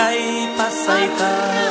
ใจปัสสายตา